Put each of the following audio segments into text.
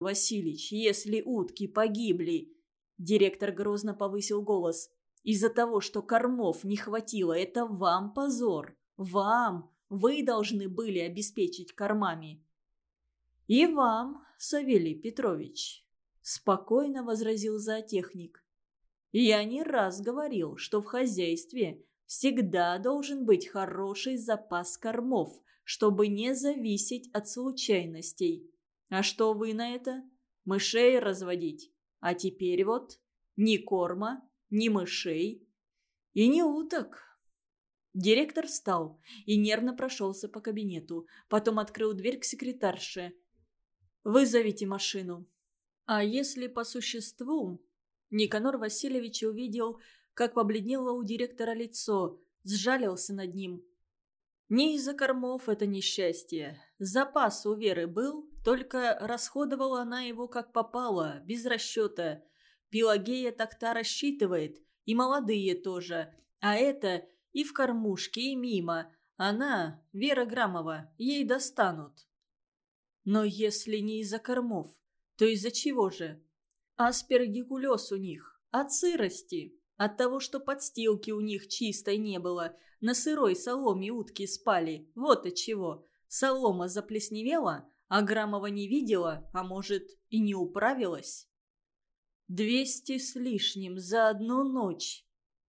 Васильевич, если утки погибли...» Директор грозно повысил голос. «Из-за того, что кормов не хватило, это вам позор. Вам. Вы должны были обеспечить кормами». «И вам, Савелий Петрович», – спокойно возразил зоотехник. «Я не раз говорил, что в хозяйстве всегда должен быть хороший запас кормов, чтобы не зависеть от случайностей. А что вы на это? Мышей разводить. А теперь вот ни корма, ни мышей и ни уток. Директор встал и нервно прошелся по кабинету. Потом открыл дверь к секретарше. «Вызовите машину». А если по существу? Никанор Васильевич увидел, как побледнело у директора лицо, сжалился над ним. Не из-за кормов это несчастье. Запас у Веры был, только расходовала она его как попало, без расчета. Пелагея так-то рассчитывает, и молодые тоже. А это и в кормушке, и мимо. Она, Вера Грамова, ей достанут. Но если не из-за кормов, то из-за чего же? Аспергикулез у них, от сырости. От того, что подстилки у них чистой не было, на сырой соломе утки спали. Вот от чего. Солома заплесневела, а Грамова не видела, а может и не управилась. Двести с лишним за одну ночь.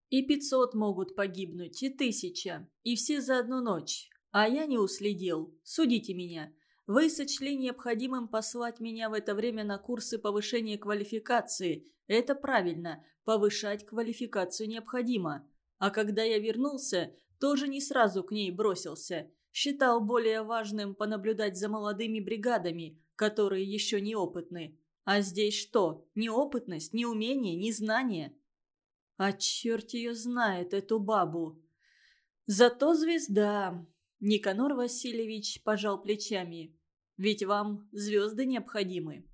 И пятьсот могут погибнуть, и тысяча. И все за одну ночь. А я не уследил. Судите меня. Вы сочли необходимым послать меня в это время на курсы повышения квалификации. Это правильно. Повышать квалификацию необходимо. А когда я вернулся, тоже не сразу к ней бросился. Считал более важным понаблюдать за молодыми бригадами, которые еще неопытны. А здесь что? Неопытность, неумение, незнание? А черт ее знает, эту бабу. Зато звезда. Никанор Васильевич пожал плечами. Ведь вам звезды необходимы.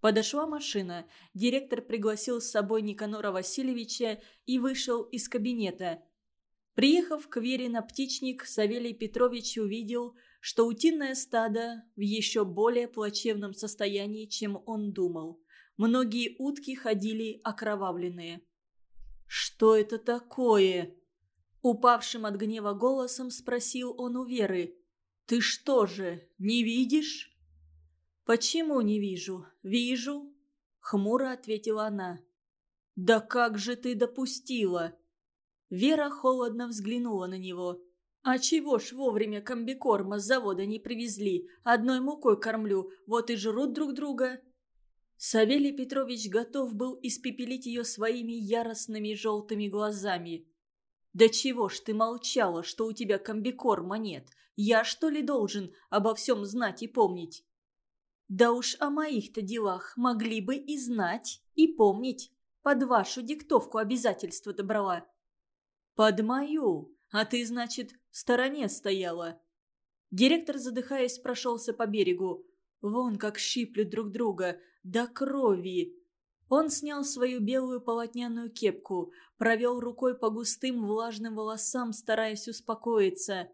Подошла машина. Директор пригласил с собой Никанора Васильевича и вышел из кабинета. Приехав к Вере на птичник, Савелий Петрович увидел, что утиное стадо в еще более плачевном состоянии, чем он думал. Многие утки ходили окровавленные. «Что это такое?» Упавшим от гнева голосом спросил он у Веры. «Ты что же, не видишь?» «Почему не вижу? Вижу!» — хмуро ответила она. «Да как же ты допустила?» Вера холодно взглянула на него. «А чего ж вовремя комбикорма с завода не привезли? Одной мукой кормлю, вот и жрут друг друга». Савелий Петрович готов был испепелить ее своими яростными желтыми глазами. «Да чего ж ты молчала, что у тебя комбикорма нет? Я что ли должен обо всем знать и помнить?» Да уж о моих-то делах могли бы и знать, и помнить. Под вашу диктовку обязательства добрала. Под мою? А ты, значит, в стороне стояла. Директор, задыхаясь, прошелся по берегу. Вон как щиплют друг друга, до крови. Он снял свою белую полотняную кепку, провел рукой по густым влажным волосам, стараясь успокоиться.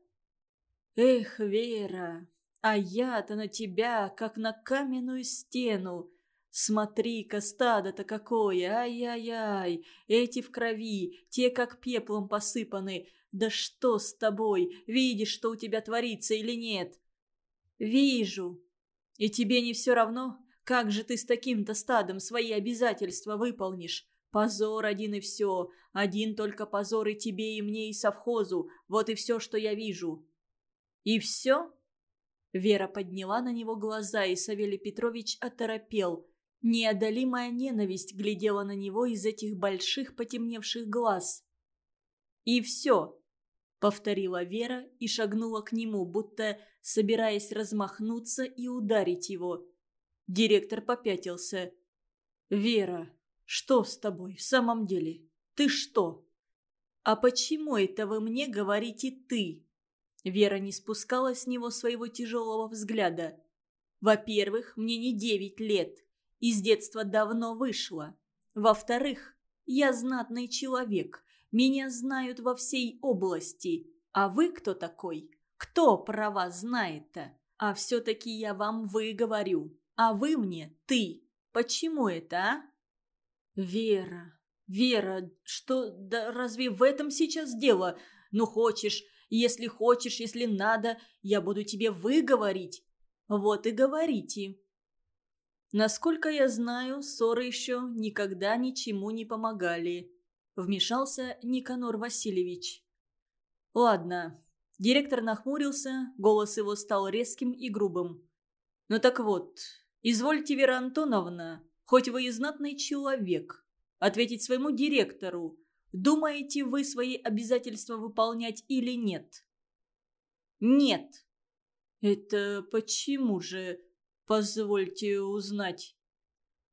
«Эх, Вера, а я-то на тебя, как на каменную стену. Смотри-ка, стадо-то какое, ай-яй-яй, эти в крови, те как пеплом посыпаны. Да что с тобой, видишь, что у тебя творится или нет? Вижу. И тебе не все равно? Как же ты с таким-то стадом свои обязательства выполнишь? Позор один и все. Один только позор и тебе, и мне, и совхозу. Вот и все, что я вижу. И все? Вера подняла на него глаза, и Савелий Петрович оторопел. Неодолимая ненависть глядела на него из этих больших потемневших глаз. «И все», — повторила Вера и шагнула к нему, будто собираясь размахнуться и ударить его. Директор попятился. «Вера, что с тобой в самом деле? Ты что?» «А почему это вы мне говорите «ты»?» Вера не спускала с него своего тяжелого взгляда. «Во-первых, мне не девять лет. Из детства давно вышло. Во-вторых, я знатный человек. Меня знают во всей области. А вы кто такой? Кто про вас знает-то? А все-таки я вам вы говорю. а вы мне ты. Почему это, а?» «Вера, Вера, что, да разве в этом сейчас дело? Ну хочешь, если хочешь, если надо, я буду тебе выговорить. Вот и говорите». Насколько я знаю, ссоры еще никогда ничему не помогали. Вмешался Никанор Васильевич. Ладно. Директор нахмурился, голос его стал резким и грубым. Ну так вот, извольте, Вера Антоновна, хоть вы и знатный человек, ответить своему директору, думаете вы свои обязательства выполнять или нет? Нет. Это почему же, позвольте узнать?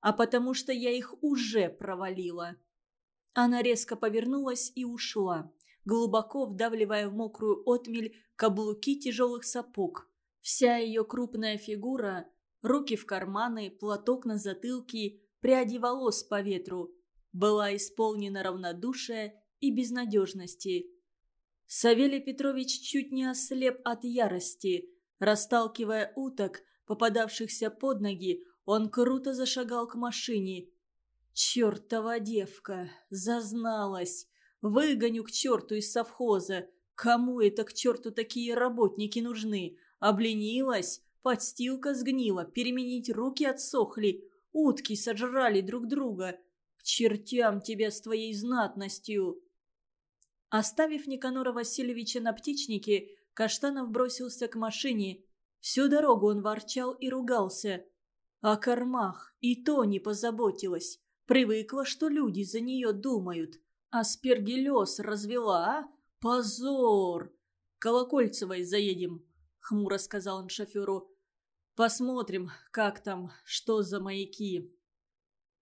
А потому что я их уже провалила. Она резко повернулась и ушла, глубоко вдавливая в мокрую отмель каблуки тяжелых сапог. Вся ее крупная фигура, руки в карманы, платок на затылке, пряди волос по ветру, была исполнена равнодушия и безнадежности. Савелий Петрович чуть не ослеп от ярости. Расталкивая уток, попадавшихся под ноги, он круто зашагал к машине. «Чертова девка! Зазналась! Выгоню к черту из совхоза! Кому это к черту такие работники нужны? Обленилась? Подстилка сгнила, переменить руки отсохли, утки сожрали друг друга. К чертям тебя с твоей знатностью!» Оставив Никанора Васильевича на птичнике, Каштанов бросился к машине. Всю дорогу он ворчал и ругался. О кормах и то не позаботилась. Привыкла, что люди за нее думают. Аспергиллез развела, а? Позор! Колокольцевой заедем, хмуро сказал он шоферу. Посмотрим, как там, что за маяки.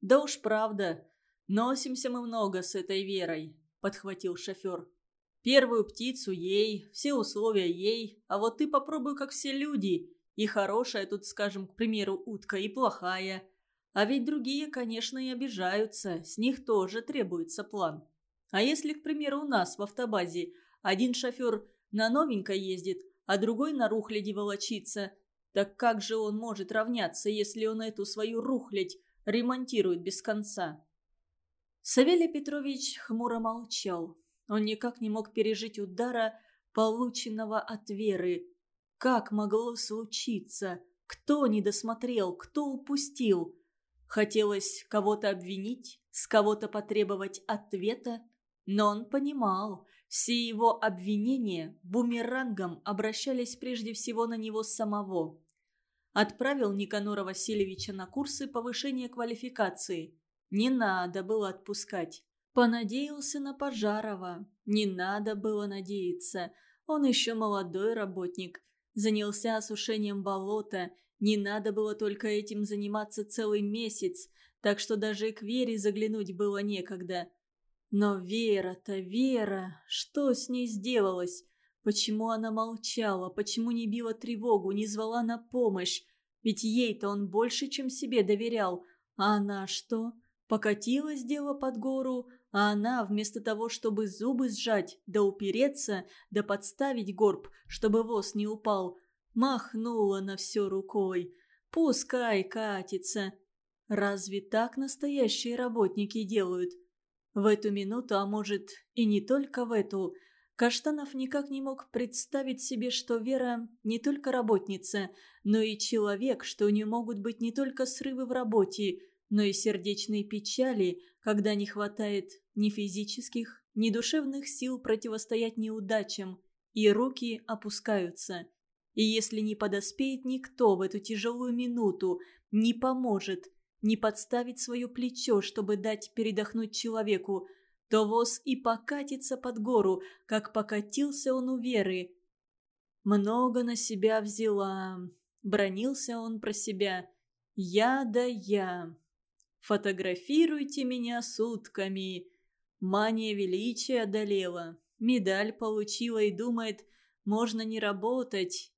Да уж правда, носимся мы много с этой Верой, подхватил шофер. Первую птицу ей, все условия ей, а вот ты попробуй, как все люди. И хорошая тут, скажем, к примеру, утка, и плохая. А ведь другие, конечно, и обижаются, с них тоже требуется план. А если, к примеру, у нас в автобазе один шофер на новенькой ездит, а другой на рухляде волочится, так как же он может равняться, если он эту свою рухлядь ремонтирует без конца? Савелий Петрович хмуро молчал. Он никак не мог пережить удара, полученного от Веры. Как могло случиться? Кто не досмотрел? Кто упустил? Хотелось кого-то обвинить, с кого-то потребовать ответа, но он понимал, все его обвинения бумерангом обращались прежде всего на него самого. Отправил Никанора Васильевича на курсы повышения квалификации. Не надо было отпускать. Понадеялся на Пожарова. Не надо было надеяться. Он еще молодой работник. Занялся осушением болота не надо было только этим заниматься целый месяц, так что даже к Вере заглянуть было некогда. Но Вера-то, Вера, что с ней сделалось? Почему она молчала, почему не била тревогу, не звала на помощь? Ведь ей-то он больше, чем себе доверял. А она что? Покатилась дело под гору, а она, вместо того, чтобы зубы сжать, да упереться, да подставить горб, чтобы воз не упал, Махнула на все рукой. Пускай катится. Разве так настоящие работники делают? В эту минуту, а может и не только в эту, Каштанов никак не мог представить себе, что Вера не только работница, но и человек, что у нее могут быть не только срывы в работе, но и сердечные печали, когда не хватает ни физических, ни душевных сил противостоять неудачам, и руки опускаются – и если не подоспеет никто в эту тяжелую минуту, не поможет, не подставит свое плечо, чтобы дать передохнуть человеку, то воз и покатится под гору, как покатился он у Веры. Много на себя взяла, бронился он про себя. Я да я. Фотографируйте меня сутками. Мания величия одолела. Медаль получила и думает, можно не работать,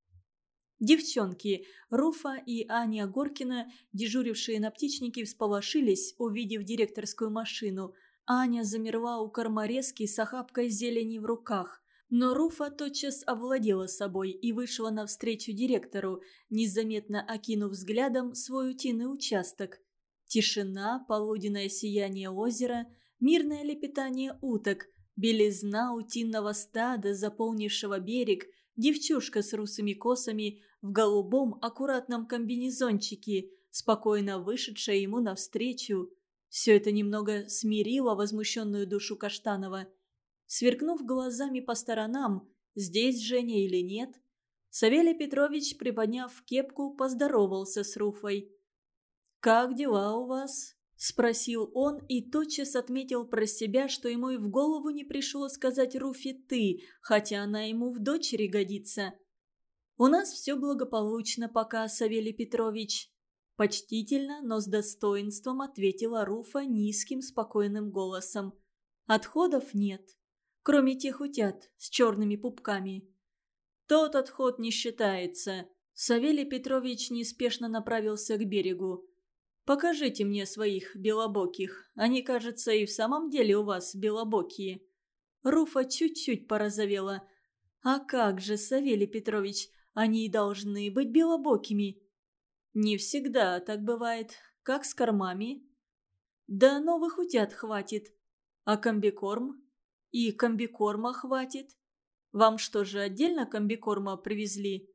Девчонки Руфа и Аня Горкина, дежурившие на птичнике, всполошились, увидев директорскую машину. Аня замерла у корморезки с охапкой зелени в руках. Но Руфа тотчас овладела собой и вышла навстречу директору, незаметно окинув взглядом свой утиный участок. Тишина, полуденное сияние озера, мирное лепетание уток, белизна утиного стада, заполнившего берег, девчушка с русыми косами в голубом аккуратном комбинезончике, спокойно вышедшая ему навстречу. Все это немного смирило возмущенную душу Каштанова – Сверкнув глазами по сторонам, здесь Женя или нет, Савелий Петрович, приподняв кепку, поздоровался с Руфой. «Как дела у вас?» – спросил он и тотчас отметил про себя, что ему и в голову не пришло сказать Руфе «ты», хотя она ему в дочери годится. «У нас все благополучно пока, Савелий Петрович», – почтительно, но с достоинством ответила Руфа низким спокойным голосом. «Отходов нет» кроме тех утят с черными пупками. Тот отход не считается. Савелий Петрович неспешно направился к берегу. «Покажите мне своих белобоких. Они, кажется, и в самом деле у вас белобокие». Руфа чуть-чуть порозовела. «А как же, Савелий Петрович, они и должны быть белобокими». «Не всегда так бывает. Как с кормами?» «Да новых утят хватит. А комбикорм?» И комбикорма хватит. Вам что же, отдельно комбикорма привезли?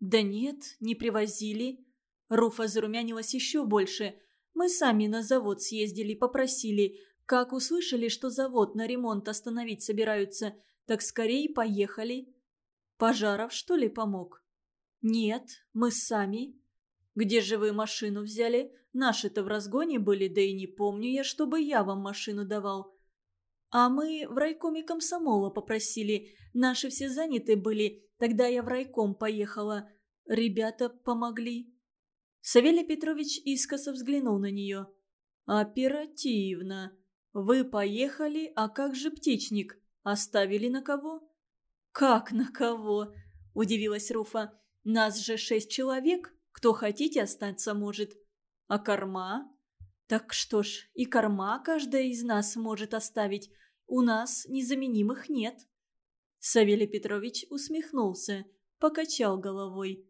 Да нет, не привозили. Руфа зарумянилась еще больше. Мы сами на завод съездили, попросили. Как услышали, что завод на ремонт остановить собираются, так скорее поехали. Пожаров, что ли, помог? Нет, мы сами. Где же вы машину взяли? Наши-то в разгоне были, да и не помню я, чтобы я вам машину давал. А мы в райкоме комсомола попросили. Наши все заняты были. Тогда я в райком поехала. Ребята помогли. Савелий Петрович искоса взглянул на нее. «Оперативно. Вы поехали, а как же птичник? Оставили на кого?» «Как на кого?» – удивилась Руфа. «Нас же шесть человек. Кто хотите, остаться может. А корма?» «Так что ж, и корма каждая из нас может оставить. У нас незаменимых нет». Савелий Петрович усмехнулся, покачал головой.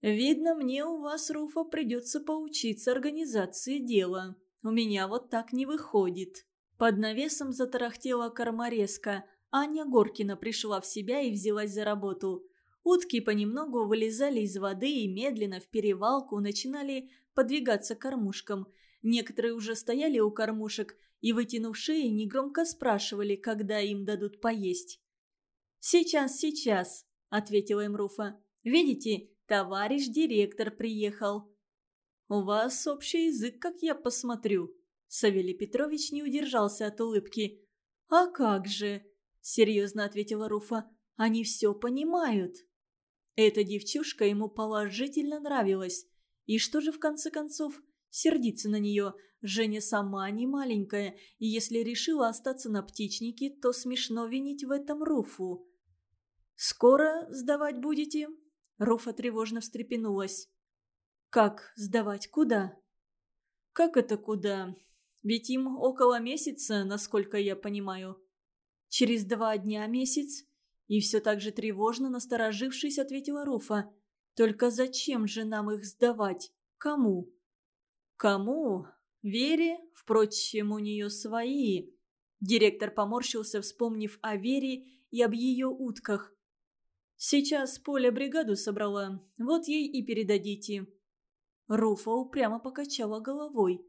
«Видно, мне у вас, Руфа, придется поучиться организации дела. У меня вот так не выходит». Под навесом затарахтела корморезка. Аня Горкина пришла в себя и взялась за работу. Утки понемногу вылезали из воды и медленно в перевалку начинали подвигаться к кормушкам. Некоторые уже стояли у кормушек – и, вытянув шеи, негромко спрашивали, когда им дадут поесть. «Сейчас, сейчас», — ответила им Руфа. «Видите, товарищ директор приехал». «У вас общий язык, как я посмотрю». Савелий Петрович не удержался от улыбки. «А как же?» – серьезно ответила Руфа. «Они все понимают». Эта девчушка ему положительно нравилась. И что же в конце концов? Сердиться на нее – Женя сама не маленькая, и если решила остаться на птичнике, то смешно винить в этом Руфу. «Скоро сдавать будете?» Руфа тревожно встрепенулась. «Как сдавать? Куда?» «Как это куда? Ведь им около месяца, насколько я понимаю». «Через два дня месяц?» И все так же тревожно, насторожившись, ответила Руфа. «Только зачем же нам их сдавать? Кому?» «Кому? Вере, впрочем, у нее свои. Директор поморщился, вспомнив о Вере и об ее утках. «Сейчас Поля бригаду собрала, вот ей и передадите». Руфа упрямо покачала головой.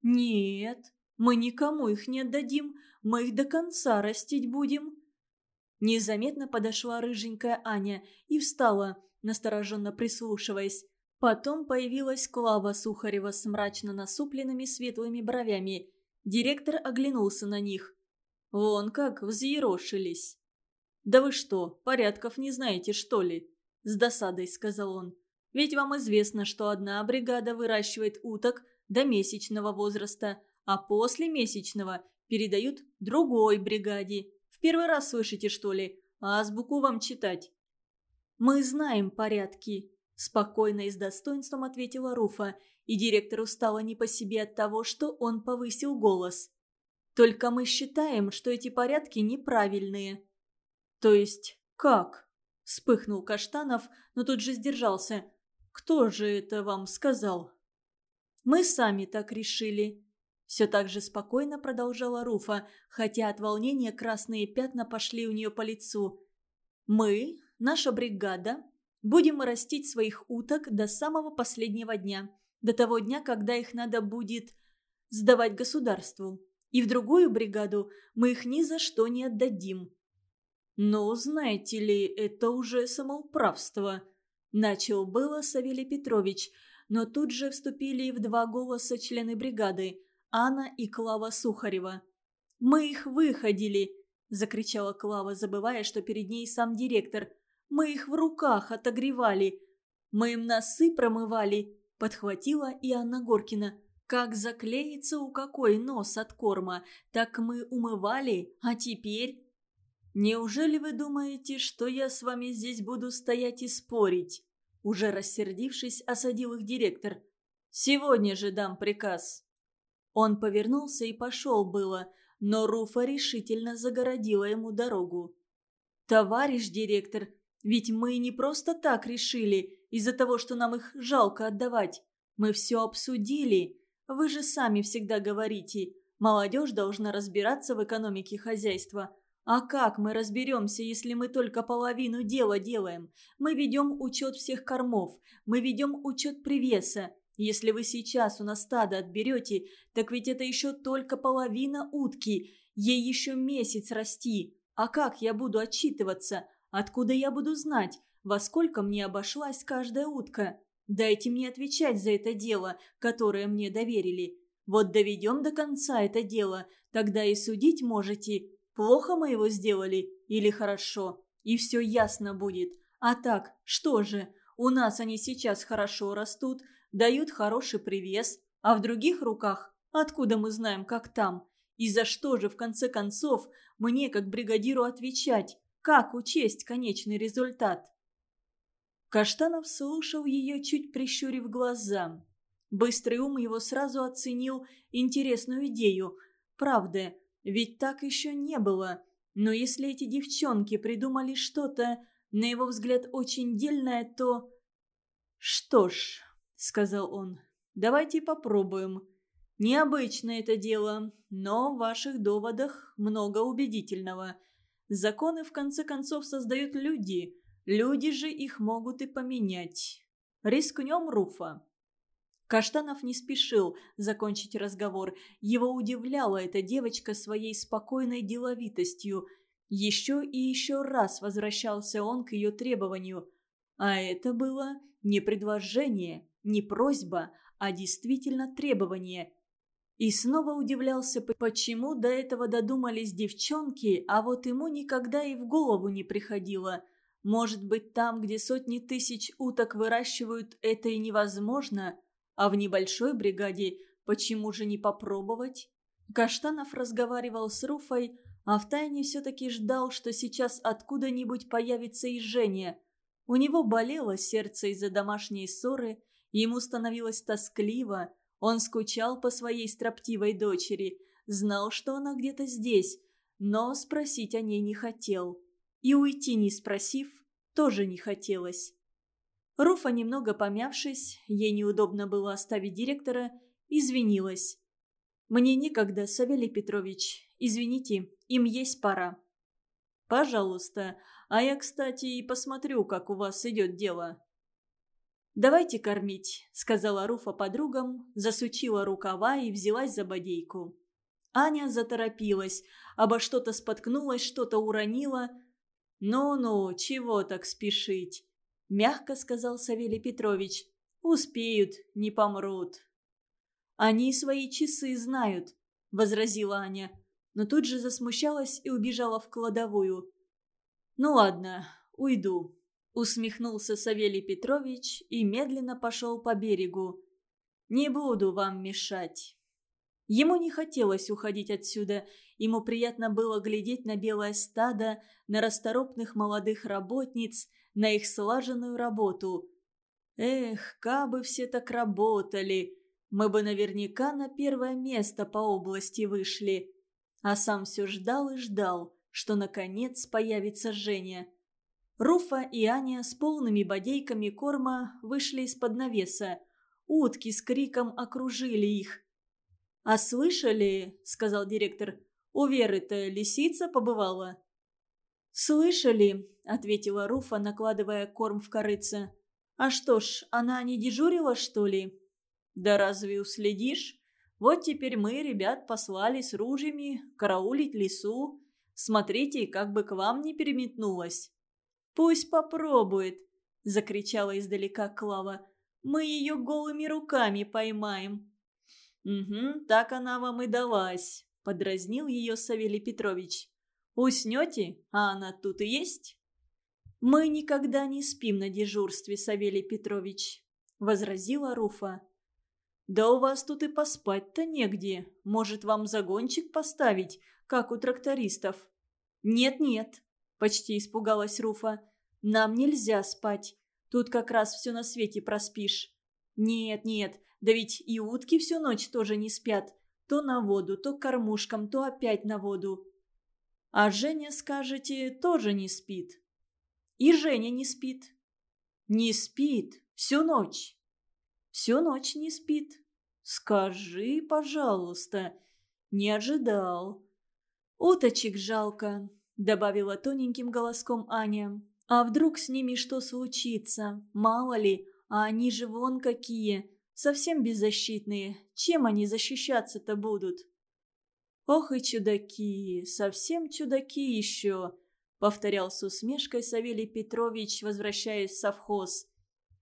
«Нет, мы никому их не отдадим, мы их до конца растить будем». Незаметно подошла рыженькая Аня и встала, настороженно прислушиваясь. Потом появилась Клава Сухарева с мрачно насупленными светлыми бровями. Директор оглянулся на них. Вон как взъерошились. «Да вы что, порядков не знаете, что ли?» С досадой сказал он. «Ведь вам известно, что одна бригада выращивает уток до месячного возраста, а после месячного передают другой бригаде. В первый раз слышите, что ли? Азбуку вам читать». «Мы знаем порядки», Спокойно и с достоинством ответила Руфа, и директору стало не по себе от того, что он повысил голос. «Только мы считаем, что эти порядки неправильные». «То есть как?» – вспыхнул Каштанов, но тут же сдержался. «Кто же это вам сказал?» «Мы сами так решили», – все так же спокойно продолжала Руфа, хотя от волнения красные пятна пошли у нее по лицу. «Мы, наша бригада, будем растить своих уток до самого последнего дня, до того дня, когда их надо будет сдавать государству. И в другую бригаду мы их ни за что не отдадим. «Ну, знаете ли, это уже самоуправство», – начал было Савелий Петрович, но тут же вступили в два голоса члены бригады – Анна и Клава Сухарева. «Мы их выходили!» – закричала Клава, забывая, что перед ней сам директор. «Мы их в руках отогревали! Мы им носы промывали!» – подхватила и Анна Горкина. «Как заклеится у какой нос от корма, так мы умывали, а теперь...» «Неужели вы думаете, что я с вами здесь буду стоять и спорить?» Уже рассердившись, осадил их директор. «Сегодня же дам приказ». Он повернулся и пошел было, но Руфа решительно загородила ему дорогу. «Товарищ директор, ведь мы не просто так решили, из-за того, что нам их жалко отдавать. Мы все обсудили. Вы же сами всегда говорите, молодежь должна разбираться в экономике хозяйства. А как мы разберемся, если мы только половину дела делаем? Мы ведем учет всех кормов, мы ведем учет привеса. Если вы сейчас у нас стадо отберете, так ведь это еще только половина утки, ей еще месяц расти. А как я буду отчитываться? Откуда я буду знать, во сколько мне обошлась каждая утка? Дайте мне отвечать за это дело, которое мне доверили. Вот доведем до конца это дело, тогда и судить можете, Плохо мы его сделали или хорошо? И все ясно будет. А так, что же, у нас они сейчас хорошо растут, дают хороший привес, а в других руках, откуда мы знаем, как там? И за что же, в конце концов, мне, как бригадиру, отвечать? Как учесть конечный результат? Каштанов слушал ее, чуть прищурив глаза. Быстрый ум его сразу оценил интересную идею. Правда, ведь так еще не было. Но если эти девчонки придумали что-то, на его взгляд, очень дельное, то... «Что ж», — сказал он, — «давайте попробуем. Необычное это дело, но в ваших доводах много убедительного. Законы, в конце концов, создают люди. Люди же их могут и поменять. Рискнем, Руфа». Каштанов не спешил закончить разговор. Его удивляла эта девочка своей спокойной деловитостью. Еще и еще раз возвращался он к ее требованию. А это было не предложение, не просьба, а действительно требование. И снова удивлялся, почему до этого додумались девчонки, а вот ему никогда и в голову не приходило. Может быть, там, где сотни тысяч уток выращивают, это и невозможно – а в небольшой бригаде почему же не попробовать? Каштанов разговаривал с Руфой, а втайне все-таки ждал, что сейчас откуда-нибудь появится и Женя. У него болело сердце из-за домашней ссоры, ему становилось тоскливо, он скучал по своей строптивой дочери, знал, что она где-то здесь, но спросить о ней не хотел. И уйти не спросив, тоже не хотелось. Руфа, немного помявшись, ей неудобно было оставить директора, извинилась. «Мне некогда, Савелий Петрович. Извините, им есть пора». «Пожалуйста. А я, кстати, и посмотрю, как у вас идет дело». «Давайте кормить», — сказала Руфа подругам, засучила рукава и взялась за бодейку. Аня заторопилась, обо что-то споткнулась, что-то уронила. «Ну-ну, чего так спешить?» Мягко сказал Савелий Петрович. «Успеют, не помрут». «Они свои часы знают», – возразила Аня, но тут же засмущалась и убежала в кладовую. «Ну ладно, уйду», – усмехнулся Савелий Петрович и медленно пошел по берегу. «Не буду вам мешать». Ему не хотелось уходить отсюда, ему приятно было глядеть на белое стадо, на расторопных молодых работниц – на их слаженную работу. Эх, кабы все так работали, мы бы наверняка на первое место по области вышли. А сам все ждал и ждал, что наконец появится Женя. Руфа и Аня с полными бодейками корма вышли из-под навеса. Утки с криком окружили их. «А слышали, — сказал директор, — у Веры-то лисица побывала?» «Слышали», — ответила Руфа, накладывая корм в корыце. «А что ж, она не дежурила, что ли?» «Да разве уследишь? Вот теперь мы, ребят, послали с ружьями караулить лесу. Смотрите, как бы к вам не переметнулась». «Пусть попробует», — закричала издалека Клава. «Мы ее голыми руками поймаем». «Угу, так она вам и далась», — подразнил ее Савелий Петрович. «Уснете, а она тут и есть?» «Мы никогда не спим на дежурстве, Савелий Петрович», — возразила Руфа. «Да у вас тут и поспать-то негде. Может, вам загончик поставить, как у трактористов?» «Нет-нет», — почти испугалась Руфа. «Нам нельзя спать. Тут как раз все на свете проспишь». «Нет-нет, да ведь и утки всю ночь тоже не спят. То на воду, то к кормушкам, то опять на воду. А Женя, скажете, тоже не спит. И Женя не спит. Не спит всю ночь. Всю ночь не спит. Скажи, пожалуйста. Не ожидал. Уточек жалко, добавила тоненьким голоском Аня. А вдруг с ними что случится? Мало ли, а они же вон какие. Совсем беззащитные. Чем они защищаться-то будут? «Ох и чудаки, совсем чудаки еще», — повторял с усмешкой Савелий Петрович, возвращаясь в совхоз.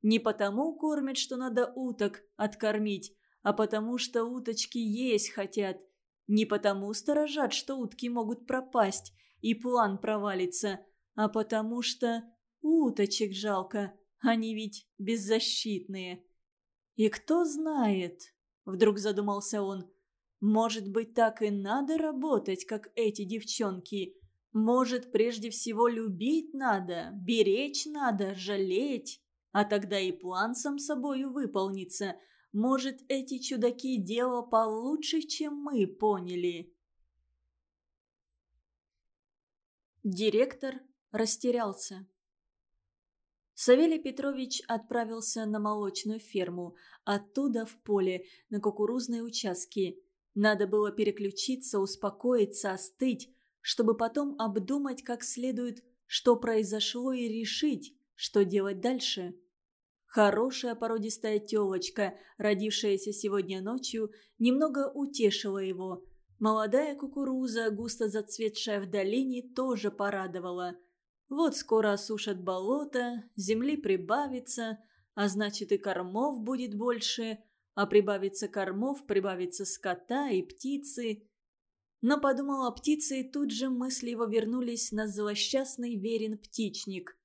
«Не потому кормят, что надо уток откормить, а потому что уточки есть хотят. Не потому сторожат, что утки могут пропасть и план провалится, а потому что уточек жалко, они ведь беззащитные». «И кто знает?» – вдруг задумался он. «Может быть, так и надо работать, как эти девчонки? Может, прежде всего любить надо, беречь надо, жалеть? А тогда и план сам собою выполнится. Может, эти чудаки дело получше, чем мы поняли?» Директор растерялся. Савелий Петрович отправился на молочную ферму, оттуда в поле, на кукурузные участки. Надо было переключиться, успокоиться, остыть, чтобы потом обдумать как следует, что произошло, и решить, что делать дальше. Хорошая породистая телочка, родившаяся сегодня ночью, немного утешила его. Молодая кукуруза, густо зацветшая в долине, тоже порадовала – вот скоро осушат болото, земли прибавится, а значит и кормов будет больше, а прибавится кормов, прибавится скота и птицы. Но подумал о птице, и тут же мысли его вернулись на злосчастный верен птичник.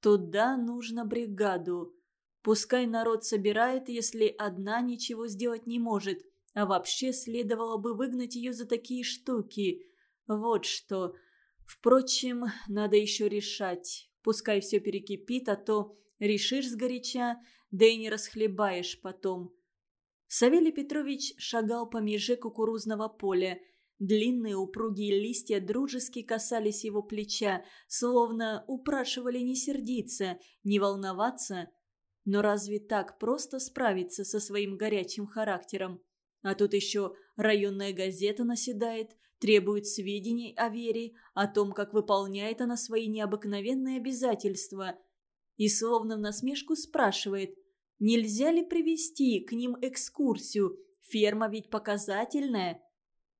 Туда нужно бригаду. Пускай народ собирает, если одна ничего сделать не может, а вообще следовало бы выгнать ее за такие штуки. Вот что... Впрочем, надо еще решать. Пускай все перекипит, а то решишь сгоряча, да и не расхлебаешь потом. Савелий Петрович шагал по меже кукурузного поля. Длинные упругие листья дружески касались его плеча, словно упрашивали не сердиться, не волноваться. Но разве так просто справиться со своим горячим характером? А тут еще районная газета наседает, требует сведений о Вере, о том, как выполняет она свои необыкновенные обязательства. И словно в насмешку спрашивает, нельзя ли привести к ним экскурсию, ферма ведь показательная.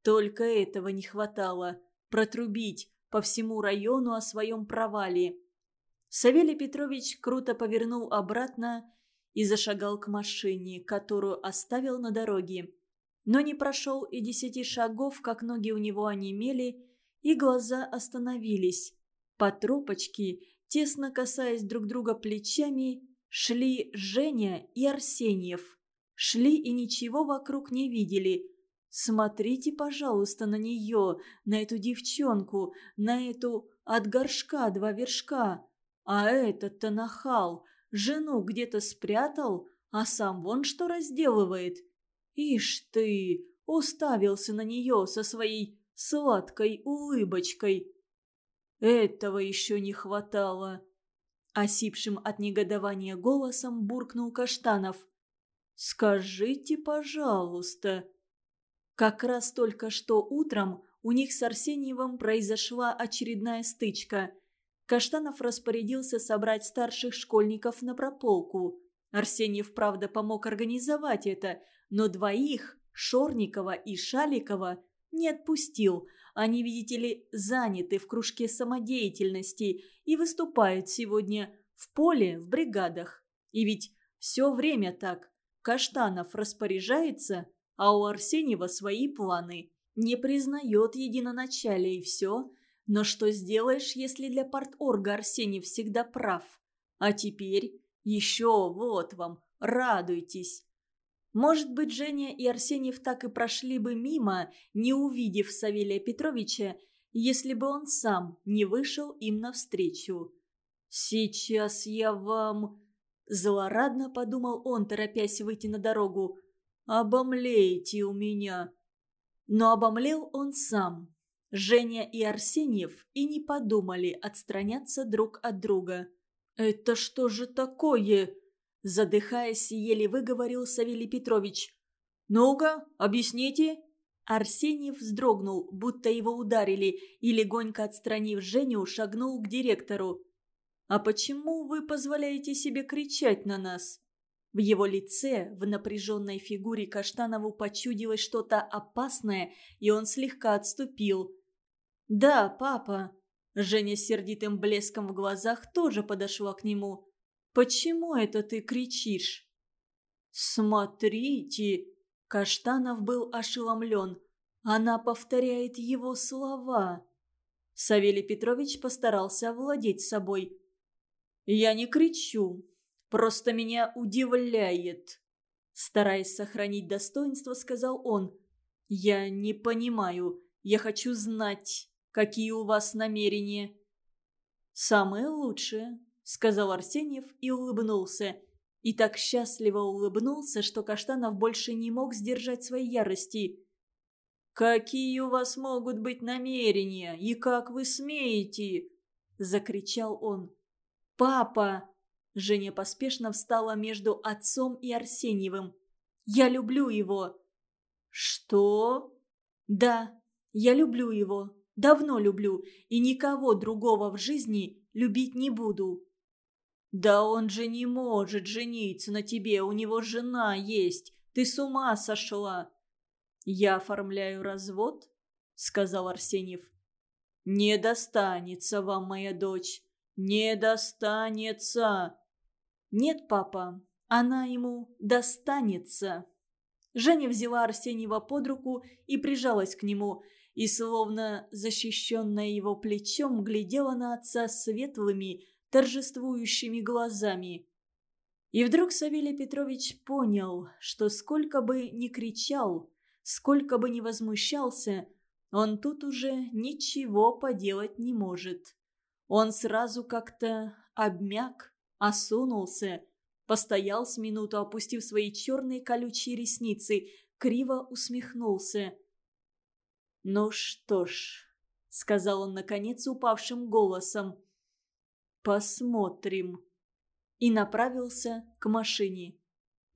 Только этого не хватало – протрубить по всему району о своем провале. Савелий Петрович круто повернул обратно и зашагал к машине, которую оставил на дороге. Но не прошел и десяти шагов, как ноги у него онемели, и глаза остановились. По тропочке, тесно касаясь друг друга плечами, шли Женя и Арсеньев. Шли и ничего вокруг не видели. Смотрите, пожалуйста, на нее, на эту девчонку, на эту от горшка два вершка. А этот-то нахал, жену где-то спрятал, а сам вон что разделывает. Ишь ты, уставился на нее со своей сладкой улыбочкой. Этого еще не хватало. Осипшим от негодования голосом буркнул Каштанов. «Скажите, пожалуйста». Как раз только что утром у них с Арсеньевым произошла очередная стычка. Каштанов распорядился собрать старших школьников на прополку. Арсеньев, правда, помог организовать это, но двоих, Шорникова и Шаликова, не отпустил. Они, видите ли, заняты в кружке самодеятельности и выступают сегодня в поле, в бригадах. И ведь все время так. Каштанов распоряжается, а у Арсеньева свои планы. Не признает единоначалие и все. Но что сделаешь, если для парторга Арсений всегда прав? А теперь еще вот вам, радуйтесь. Может быть, Женя и Арсеньев так и прошли бы мимо, не увидев Савелия Петровича, если бы он сам не вышел им навстречу. «Сейчас я вам...» Злорадно подумал он, торопясь выйти на дорогу. «Обомлеете у меня!» Но обомлел он сам. Женя и Арсеньев и не подумали отстраняться друг от друга. «Это что же такое?» Задыхаясь, еле выговорил Савелий Петрович. «Ну-ка, объясните!» Арсений вздрогнул, будто его ударили, и, легонько отстранив Женю, шагнул к директору. «А почему вы позволяете себе кричать на нас?» В его лице, в напряженной фигуре Каштанову почудилось что-то опасное, и он слегка отступил. «Да, папа». Женя с сердитым блеском в глазах тоже подошла к нему. Почему это ты кричишь?» «Смотрите!» Каштанов был ошеломлен. Она повторяет его слова. Савелий Петрович постарался овладеть собой. «Я не кричу. Просто меня удивляет». Стараясь сохранить достоинство, сказал он. «Я не понимаю. Я хочу знать, какие у вас намерения». «Самые лучшие сказал Арсеньев и улыбнулся. И так счастливо улыбнулся, что Каштанов больше не мог сдержать своей ярости. «Какие у вас могут быть намерения? И как вы смеете?» – закричал он. «Папа!» – Женя поспешно встала между отцом и Арсеньевым. «Я люблю его!» «Что?» «Да, я люблю его. Давно люблю. И никого другого в жизни любить не буду». «Да он же не может жениться на тебе, у него жена есть. Ты с ума сошла!» «Я оформляю развод», — сказал Арсеньев. «Не достанется вам, моя дочь, не достанется!» «Нет, папа, она ему достанется!» Женя взяла Арсеньева под руку и прижалась к нему, и, словно защищенная его плечом, глядела на отца светлыми, торжествующими глазами. И вдруг Савелий Петрович понял, что сколько бы ни кричал, сколько бы ни возмущался, он тут уже ничего поделать не может. Он сразу как-то обмяк, осунулся, постоял с минуту, опустив свои черные колючие ресницы, криво усмехнулся. «Ну что ж», — сказал он наконец упавшим голосом, — «Посмотрим». И направился к машине.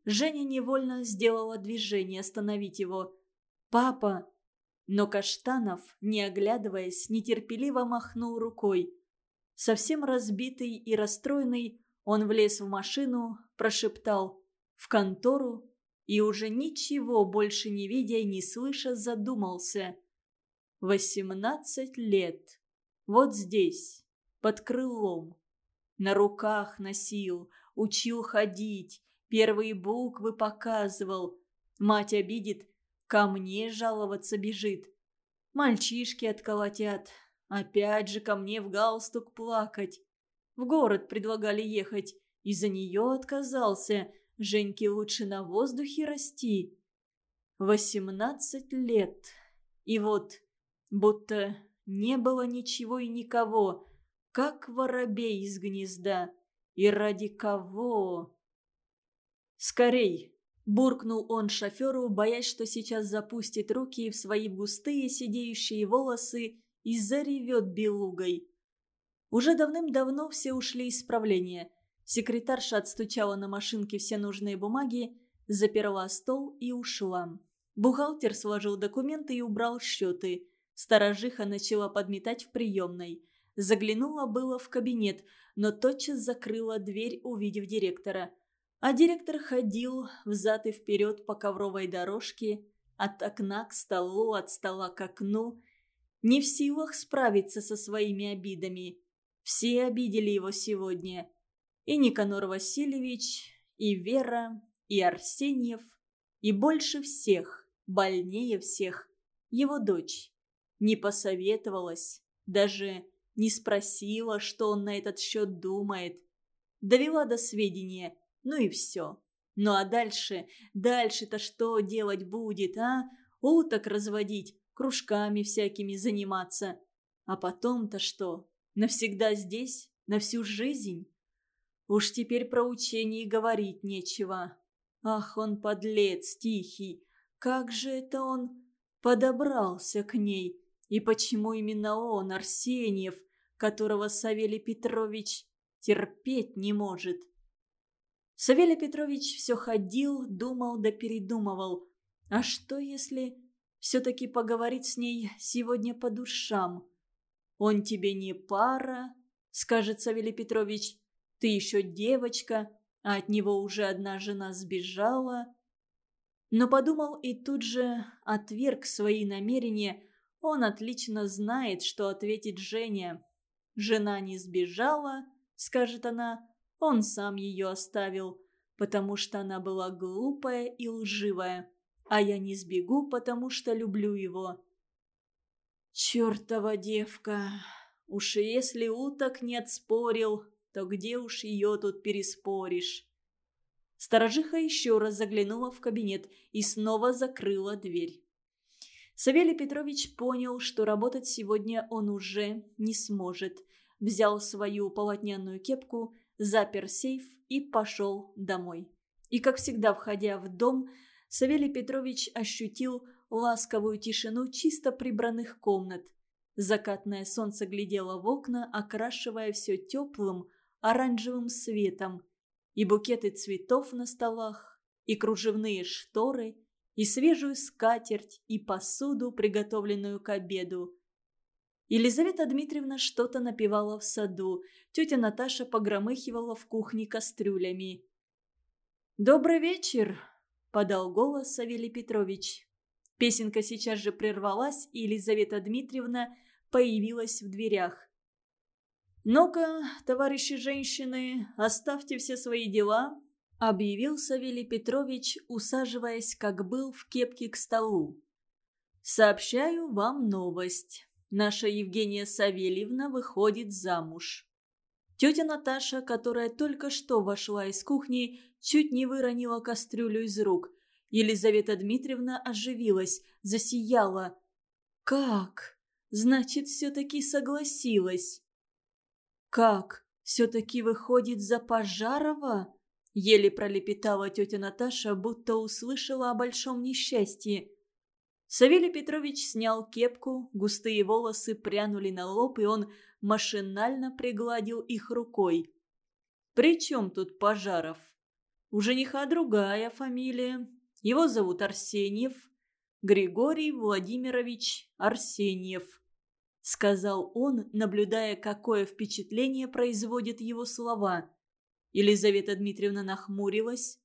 Женя невольно сделала движение остановить его. «Папа!» Но Каштанов, не оглядываясь, нетерпеливо махнул рукой. Совсем разбитый и расстроенный, он влез в машину, прошептал «в контору» и уже ничего больше не видя и не слыша задумался. «Восемнадцать лет. Вот здесь» под крылом. На руках носил, учил ходить, первые буквы показывал. Мать обидит, ко мне жаловаться бежит. Мальчишки отколотят, опять же ко мне в галстук плакать. В город предлагали ехать, из-за нее отказался. Женьке лучше на воздухе расти. Восемнадцать лет. И вот, будто не было ничего и никого, как воробей из гнезда. И ради кого? «Скорей!» – буркнул он шоферу, боясь, что сейчас запустит руки в свои густые сидеющие волосы и заревет белугой. Уже давным-давно все ушли из правления. Секретарша отстучала на машинке все нужные бумаги, заперла стол и ушла. Бухгалтер сложил документы и убрал счеты. Сторожиха начала подметать в приемной. Заглянула было в кабинет, но тотчас закрыла дверь, увидев директора. А директор ходил взад и вперед по ковровой дорожке, от окна к столу, от стола к окну, не в силах справиться со своими обидами. Все обидели его сегодня. И Никанор Васильевич, и Вера, и Арсеньев, и больше всех, больнее всех, его дочь. Не посоветовалась, даже не спросила, что он на этот счет думает. Довела до сведения, ну и все. Ну а дальше, дальше-то что делать будет, а? Уток разводить, кружками всякими заниматься. А потом-то что? Навсегда здесь? На всю жизнь? Уж теперь про учение говорить нечего. Ах, он подлец тихий. Как же это он подобрался к ней? И почему именно он, Арсеньев, которого Савелий Петрович терпеть не может? Савелий Петрович все ходил, думал да передумывал. А что если все-таки поговорить с ней сегодня по душам? «Он тебе не пара», — скажет Савелий Петрович. «Ты еще девочка, а от него уже одна жена сбежала». Но подумал и тут же отверг свои намерения. Он отлично знает, что ответит Женя. «Жена не сбежала», — скажет она, — «он сам ее оставил, потому что она была глупая и лживая, а я не сбегу, потому что люблю его». «Чертова девка! Уж если уток не отспорил, то где уж ее тут переспоришь?» Сторожиха еще раз заглянула в кабинет и снова закрыла дверь. Савелий Петрович понял, что работать сегодня он уже не сможет. Взял свою полотняную кепку, запер сейф и пошел домой. И, как всегда, входя в дом, Савелий Петрович ощутил ласковую тишину чисто прибранных комнат. Закатное солнце глядело в окна, окрашивая все теплым оранжевым светом. И букеты цветов на столах, и кружевные шторы, и свежую скатерть, и посуду, приготовленную к обеду. Елизавета Дмитриевна что-то напевала в саду, тетя Наташа погромыхивала в кухне кастрюлями. «Добрый вечер!» – подал голос Савелий Петрович. Песенка сейчас же прервалась, и Елизавета Дмитриевна появилась в дверях. «Ну-ка, товарищи женщины, оставьте все свои дела», — объявил Савелий Петрович, усаживаясь, как был, в кепке к столу. «Сообщаю вам новость. Наша Евгения Савельевна выходит замуж». Тетя Наташа, которая только что вошла из кухни, чуть не выронила кастрюлю из рук. Елизавета Дмитриевна оживилась, засияла. «Как? Значит, все-таки согласилась?» «Как? Все-таки выходит за Пожарова?» Еле пролепетала тетя Наташа, будто услышала о большом несчастье. Савелий Петрович снял кепку, густые волосы прянули на лоб, и он машинально пригладил их рукой. «При чем тут Пожаров? У жениха другая фамилия, его зовут Арсеньев. Григорий Владимирович Арсеньев», — сказал он, наблюдая, какое впечатление производят его слова. Елизавета Дмитриевна нахмурилась.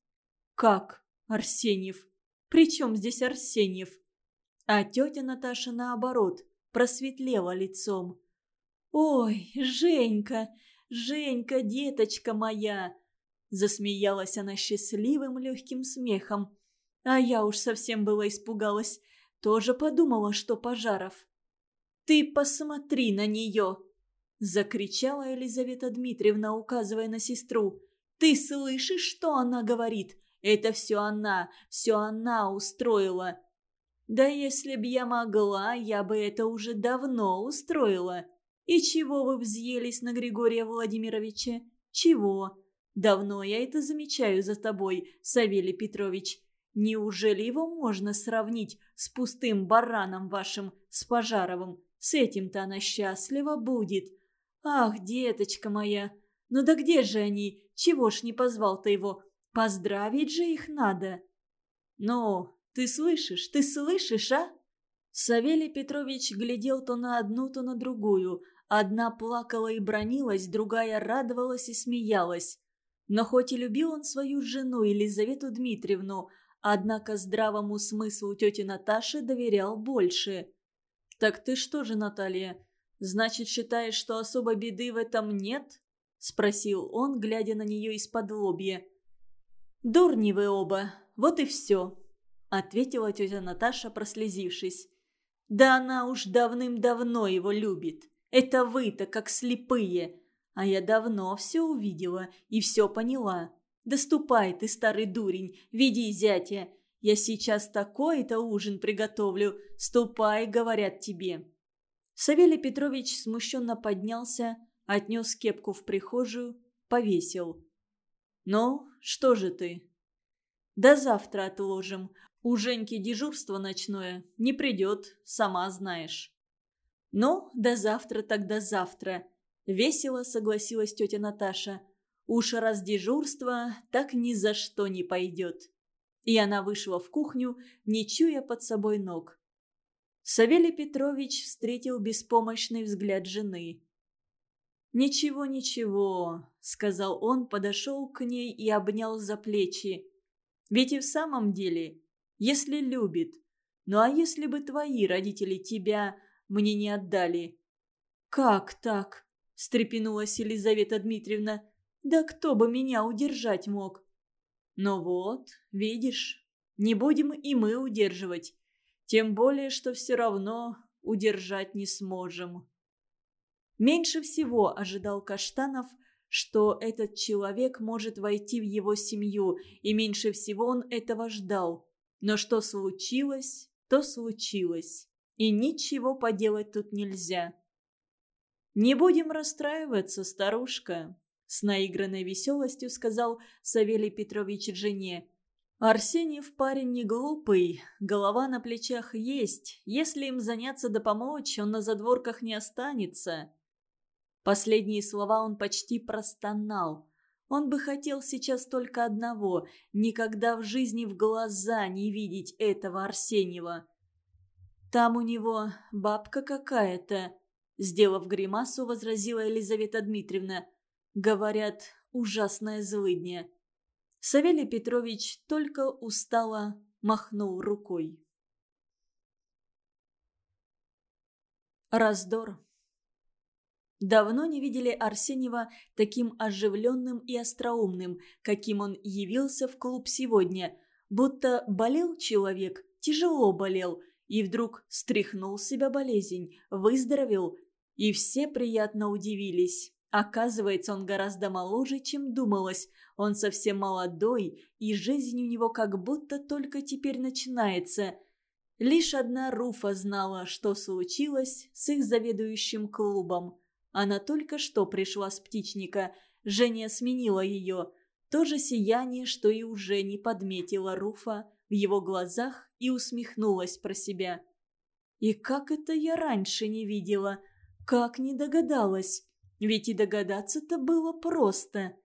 «Как Арсеньев? При чем здесь Арсеньев?» А тетя Наташа, наоборот, просветлела лицом. «Ой, Женька, Женька, деточка моя!» Засмеялась она счастливым легким смехом. А я уж совсем было испугалась. Тоже подумала, что Пожаров. «Ты посмотри на нее!» Закричала Елизавета Дмитриевна, указывая на сестру. «Ты слышишь, что она говорит? Это все она, все она устроила!» «Да если б я могла, я бы это уже давно устроила!» «И чего вы взъелись на Григория Владимировича? Чего? Давно я это замечаю за тобой, Савелий Петрович. Неужели его можно сравнить с пустым бараном вашим, с Пожаровым? С этим-то она счастлива будет. Ах, деточка моя, ну да где же они? Чего ж не позвал ты его? Поздравить же их надо. Ну, ты слышишь, ты слышишь, а? Савелий Петрович глядел то на одну, то на другую. Одна плакала и бронилась, другая радовалась и смеялась. Но хоть и любил он свою жену Елизавету Дмитриевну, однако здравому смыслу тети Наташи доверял больше. «Так ты что же, Наталья, значит, считаешь, что особой беды в этом нет?» – спросил он, глядя на нее из-под лобья. «Дурни вы оба, вот и все», – ответила тетя Наташа, прослезившись. «Да она уж давным-давно его любит. Это вы-то как слепые. А я давно все увидела и все поняла. Да ступай ты, старый дурень, веди зятя. Я сейчас такой-то ужин приготовлю. Ступай, говорят тебе». Савелий Петрович смущенно поднялся, отнес кепку в прихожую, повесил. «Ну, что же ты?» «До завтра отложим. У Женьки дежурство ночное. Не придет, сама знаешь». «Ну, до завтра тогда завтра. Весело согласилась тетя Наташа. Уж раз дежурство, так ни за что не пойдет. И она вышла в кухню, не чуя под собой ног. Савелий Петрович встретил беспомощный взгляд жены. «Ничего, ничего», — сказал он, подошел к ней и обнял за плечи. «Ведь и в самом деле, если любит, ну а если бы твои родители тебя мне не отдали?» «Как так?» встрепенулась Елизавета Дмитриевна. «Да кто бы меня удержать мог?» «Ну вот, видишь, не будем и мы удерживать. Тем более, что все равно удержать не сможем». Меньше всего ожидал Каштанов, что этот человек может войти в его семью, и меньше всего он этого ждал. Но что случилось, то случилось, и ничего поделать тут нельзя. «Не будем расстраиваться, старушка», — с наигранной веселостью сказал Савелий Петрович жене. «Арсеньев парень не глупый, голова на плечах есть. Если им заняться да помочь, он на задворках не останется». Последние слова он почти простонал. Он бы хотел сейчас только одного – никогда в жизни в глаза не видеть этого Арсеньева. Там у него бабка какая-то, Сделав гримасу, возразила Елизавета Дмитриевна. «Говорят, ужасная злыдня». Савелий Петрович только устало махнул рукой. Раздор. Давно не видели Арсеньева таким оживленным и остроумным, каким он явился в клуб сегодня. Будто болел человек, тяжело болел, и вдруг стряхнул себя болезнь, выздоровел и все приятно удивились. Оказывается, он гораздо моложе, чем думалось. Он совсем молодой, и жизнь у него как будто только теперь начинается. Лишь одна Руфа знала, что случилось с их заведующим клубом. Она только что пришла с птичника. Женя сменила ее. То же сияние, что и уже не подметила Руфа в его глазах и усмехнулась про себя. «И как это я раньше не видела?» Как не догадалась? Ведь и догадаться-то было просто.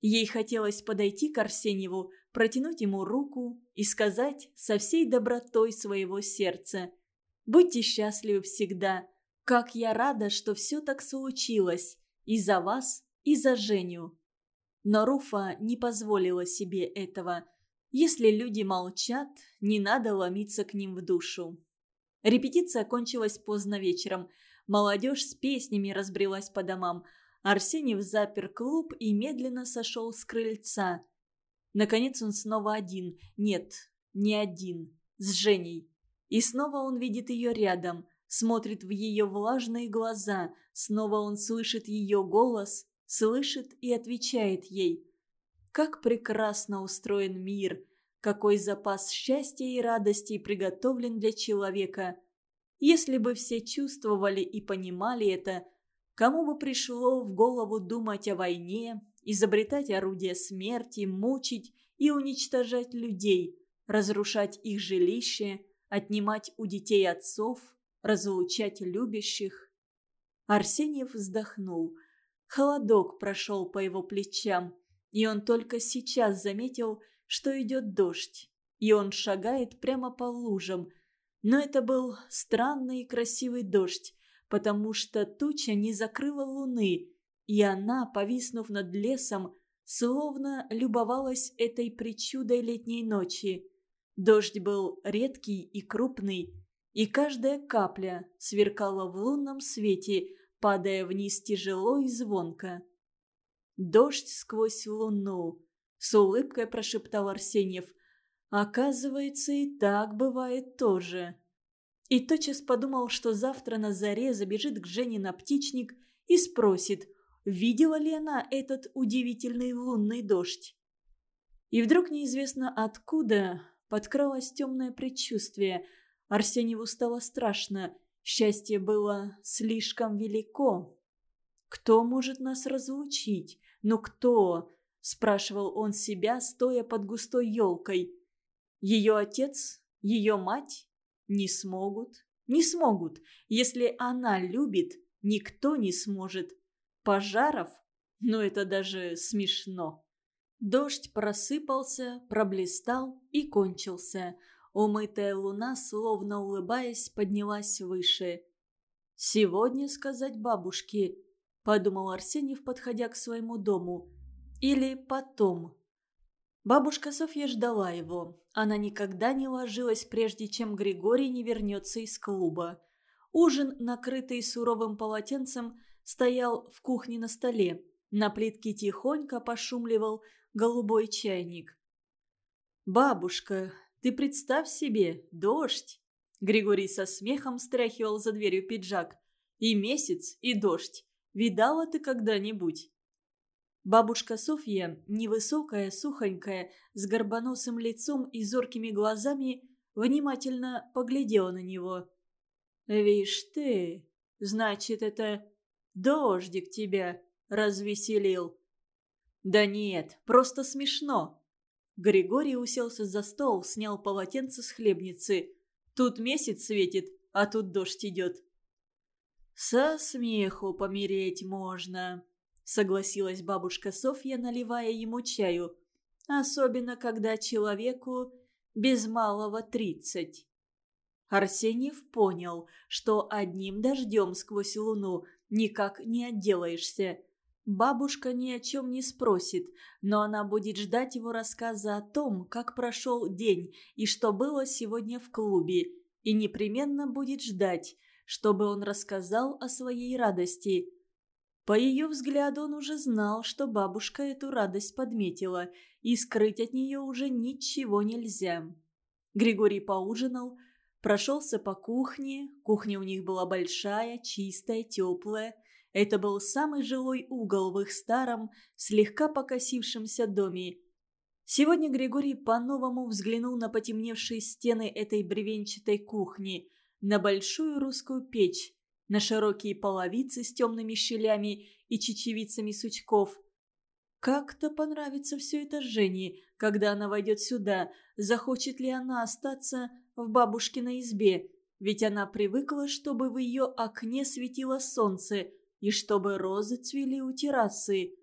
Ей хотелось подойти к Арсеньеву, протянуть ему руку и сказать со всей добротой своего сердца. «Будьте счастливы всегда. Как я рада, что все так случилось. И за вас, и за Женю». Но Руфа не позволила себе этого. Если люди молчат, не надо ломиться к ним в душу. Репетиция кончилась поздно вечером – Молодежь с песнями разбрелась по домам. Арсеньев запер клуб и медленно сошел с крыльца. Наконец он снова один. Нет, не один. С Женей. И снова он видит ее рядом, смотрит в ее влажные глаза. Снова он слышит ее голос, слышит и отвечает ей. Как прекрасно устроен мир! Какой запас счастья и радости приготовлен для человека – если бы все чувствовали и понимали это, кому бы пришло в голову думать о войне, изобретать орудия смерти, мучить и уничтожать людей, разрушать их жилище, отнимать у детей отцов, разлучать любящих? Арсеньев вздохнул. Холодок прошел по его плечам, и он только сейчас заметил, что идет дождь, и он шагает прямо по лужам. Но это был странный и красивый дождь, потому что туча не закрыла луны, и она, повиснув над лесом, словно любовалась этой причудой летней ночи. Дождь был редкий и крупный, и каждая капля сверкала в лунном свете, падая вниз тяжело и звонко. «Дождь сквозь луну», — с улыбкой прошептал Арсеньев. «Оказывается, и так бывает тоже». И тотчас подумал, что завтра на заре забежит к Жене на птичник и спросит, видела ли она этот удивительный лунный дождь. И вдруг неизвестно откуда подкралось темное предчувствие. Арсеньеву стало страшно. Счастье было слишком велико. «Кто может нас разлучить? Ну кто?» – спрашивал он себя, стоя под густой елкой. «Ее отец? Ее мать? Не смогут. Не смогут. Если она любит, никто не сможет. Пожаров? Ну это даже смешно. Дождь просыпался, проблистал и кончился. Умытая луна, словно улыбаясь, поднялась выше. «Сегодня сказать бабушке», — подумал Арсеньев, подходя к своему дому. «Или потом». Бабушка Софья ждала его. Она никогда не ложилась, прежде чем Григорий не вернется из клуба. Ужин, накрытый суровым полотенцем, стоял в кухне на столе. На плитке тихонько пошумливал голубой чайник. «Бабушка, ты представь себе, дождь!» Григорий со смехом стряхивал за дверью пиджак. «И месяц, и дождь. Видала ты когда-нибудь?» Бабушка Софья, невысокая, сухонькая, с горбоносым лицом и зоркими глазами, внимательно поглядела на него. «Вишь ты, значит, это дождик тебя развеселил». «Да нет, просто смешно». Григорий уселся за стол, снял полотенце с хлебницы. «Тут месяц светит, а тут дождь идет». «Со смеху помереть можно», – согласилась бабушка Софья, наливая ему чаю. «Особенно, когда человеку без малого тридцать». Арсеньев понял, что одним дождем сквозь луну никак не отделаешься. Бабушка ни о чем не спросит, но она будет ждать его рассказа о том, как прошел день и что было сегодня в клубе, и непременно будет ждать, чтобы он рассказал о своей радости – по ее взгляду он уже знал, что бабушка эту радость подметила, и скрыть от нее уже ничего нельзя. Григорий поужинал, прошелся по кухне. Кухня у них была большая, чистая, теплая. Это был самый жилой угол в их старом, слегка покосившемся доме. Сегодня Григорий по-новому взглянул на потемневшие стены этой бревенчатой кухни, на большую русскую печь, на широкие половицы с темными щелями и чечевицами сучков. Как-то понравится все это Жене, когда она войдет сюда, захочет ли она остаться в бабушкиной избе, ведь она привыкла, чтобы в ее окне светило солнце и чтобы розы цвели у террасы.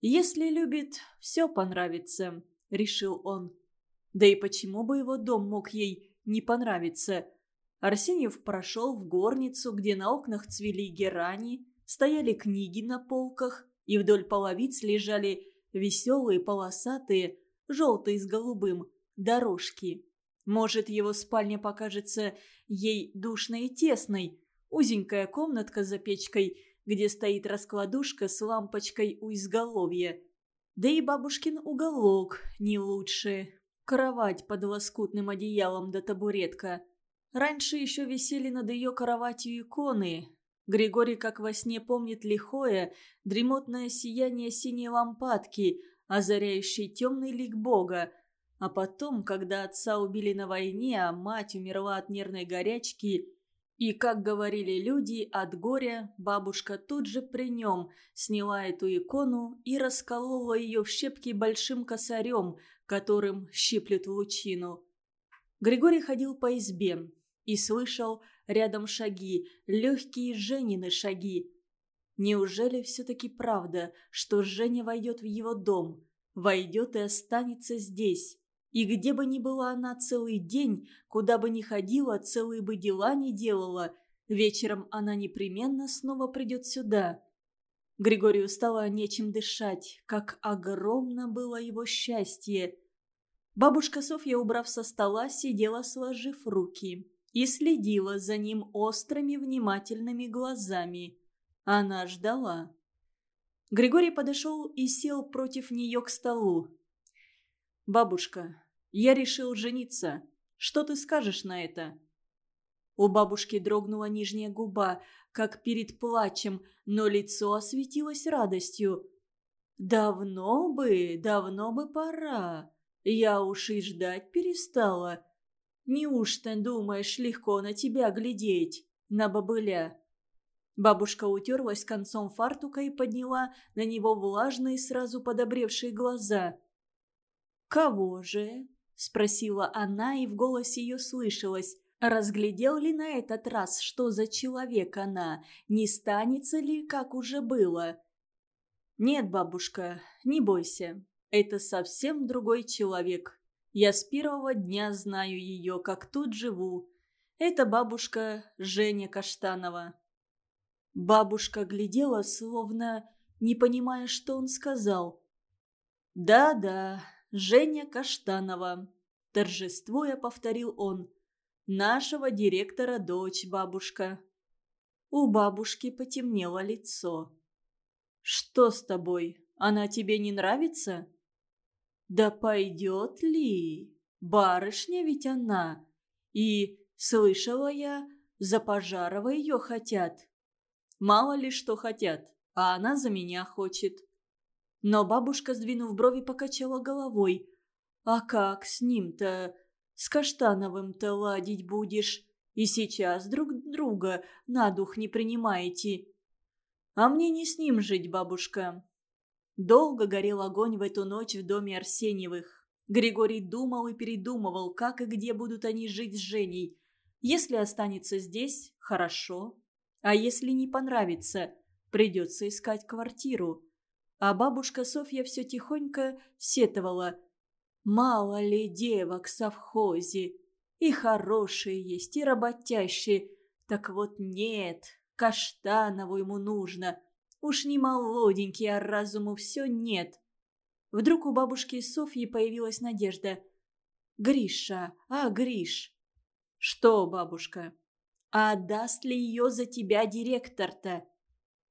«Если любит, все понравится», — решил он. Да и почему бы его дом мог ей не понравиться? Арсеньев прошел в горницу, где на окнах цвели герани, стояли книги на полках, и вдоль половиц лежали веселые, полосатые, желтые с голубым, дорожки. Может, его спальня покажется ей душной и тесной. Узенькая комнатка за печкой, где стоит раскладушка с лампочкой у изголовья. Да и бабушкин уголок не лучше. Кровать под лоскутным одеялом да табуретка – Раньше еще висели над ее кроватью иконы. Григорий, как во сне, помнит лихое, дремотное сияние синей лампадки, озаряющей темный лик Бога. А потом, когда отца убили на войне, а мать умерла от нервной горячки, и, как говорили люди, от горя бабушка тут же при нем сняла эту икону и расколола ее в щепки большим косарем, которым щиплют лучину. Григорий ходил по избе. и слышал рядом шаги, легкие Женины шаги. Неужели все-таки правда, что Женя войдет в его дом, войдет и останется здесь? И где бы ни была она целый день, куда бы ни ходила, целые бы дела не делала, вечером она непременно снова придет сюда. Григорию стало нечем дышать, как огромно было его счастье. Бабушка Софья, убрав со стола, сидела, сложив руки, и следила за ним острыми внимательными глазами. Она ждала. Григорий подошел и сел против нее к столу. «Бабушка, я решил жениться. Что ты скажешь на это?» У бабушки дрогнула нижняя губа, как перед плачем, но лицо осветилось радостью. «Давно бы, давно бы пора. Я уж и ждать перестала. Неужто, думаешь, легко на тебя глядеть, на бобыля?» Бабушка утерлась концом фартука и подняла на него влажные, сразу подобревшие глаза. «Кого же?» – спросила она, и в голосе ее слышалось. Разглядел ли на этот раз, что за человек она, не станется ли, как уже было? «Нет, бабушка, не бойся. Это совсем другой человек. Я с первого дня знаю ее, как тут живу. Это бабушка Женя Каштанова». Бабушка глядела, словно не понимая, что он сказал. «Да-да, Женя Каштанова», – торжествуя повторил он. «Нашего директора дочь бабушка». У бабушки потемнело лицо. «Что с тобой? Она тебе не нравится?» «Да пойдет ли? Барышня ведь она. И, слышала я, за Пожарова ее хотят. Мало ли что хотят, а она за меня хочет». Но бабушка, сдвинув брови, покачала головой. «А как с ним-то? С Каштановым-то ладить будешь? И сейчас друг друга на дух не принимаете?» «А мне не с ним жить, бабушка». Долго горел огонь в эту ночь в доме Арсеньевых. Григорий думал и передумывал, как и где будут они жить с Женей. Если останется здесь – хорошо. А если не понравится, придется искать квартиру. А бабушка Софья все тихонько сетовала. «Мало ли девок в совхозе. И хорошие есть, и работящие. Так вот нет, Каштанову ему нужно. Уж не молоденький, а разуму все нет». Вдруг у бабушки Софьи появилась надежда. «Гриша, а, Гриш?» «Что, бабушка?» «А даст ли ее за тебя директор-то?»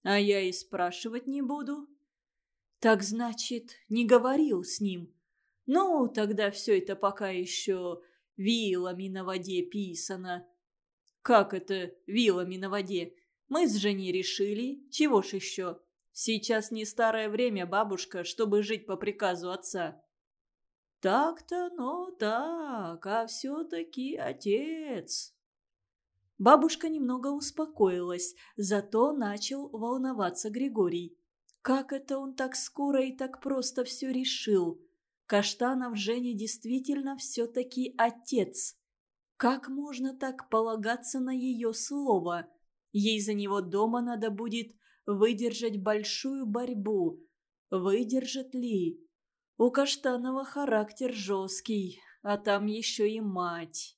«А я и спрашивать не буду», так значит, не говорил с ним. Ну, тогда все это пока еще вилами на воде писано. Как это вилами на воде? Мы с Женей решили, чего ж еще? Сейчас не старое время, бабушка, чтобы жить по приказу отца. Так-то, но так, а все-таки отец. Бабушка немного успокоилась, зато начал волноваться Григорий. Как это он так скоро и так просто все решил? Каштанов Женя действительно все-таки отец. Как можно так полагаться на ее слово? Ей за него дома надо будет выдержать большую борьбу. Выдержит ли? У Каштанова характер жесткий, а там еще и мать.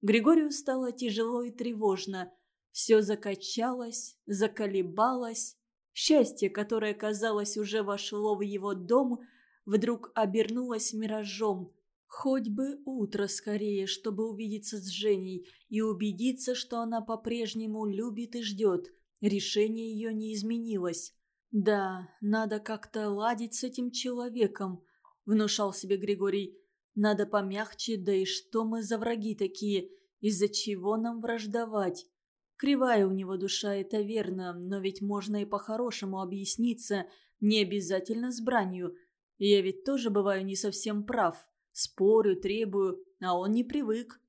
Григорию стало тяжело и тревожно. Все закачалось, заколебалось. Счастье, которое, казалось, уже вошло в его дом, вдруг обернулось миражом. Хоть бы утро скорее, чтобы увидеться с Женей и убедиться, что она по-прежнему любит и ждет. Решение ее не изменилось. «Да, надо как-то ладить с этим человеком», — внушал себе Григорий. «Надо помягче, да и что мы за враги такие? Из-за чего нам враждовать? Кривая у него душа, это верно, но ведь можно и по-хорошему объясниться, не обязательно с бранью. Я ведь тоже бываю не совсем прав. Спорю, требую, а он не привык.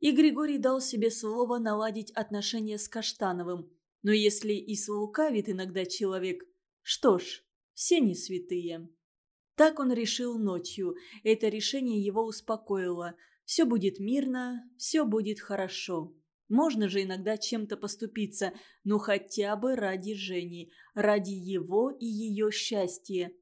И Григорий дал себе слово наладить отношения с Каштановым. Но если и слукавит иногда человек, что ж, все не святые. Так он решил ночью. Это решение его успокоило. Все будет мирно, все будет хорошо. Можно же иногда чем-то поступиться, но хотя бы ради Жени, ради его и ее счастья.